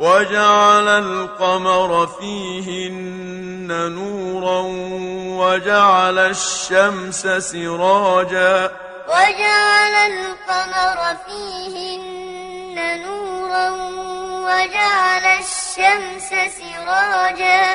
وجعل القمر فيهن نورا وجعل الشمس سراجا وجعل القمر فيهن نورا وجعل الشمس سراجا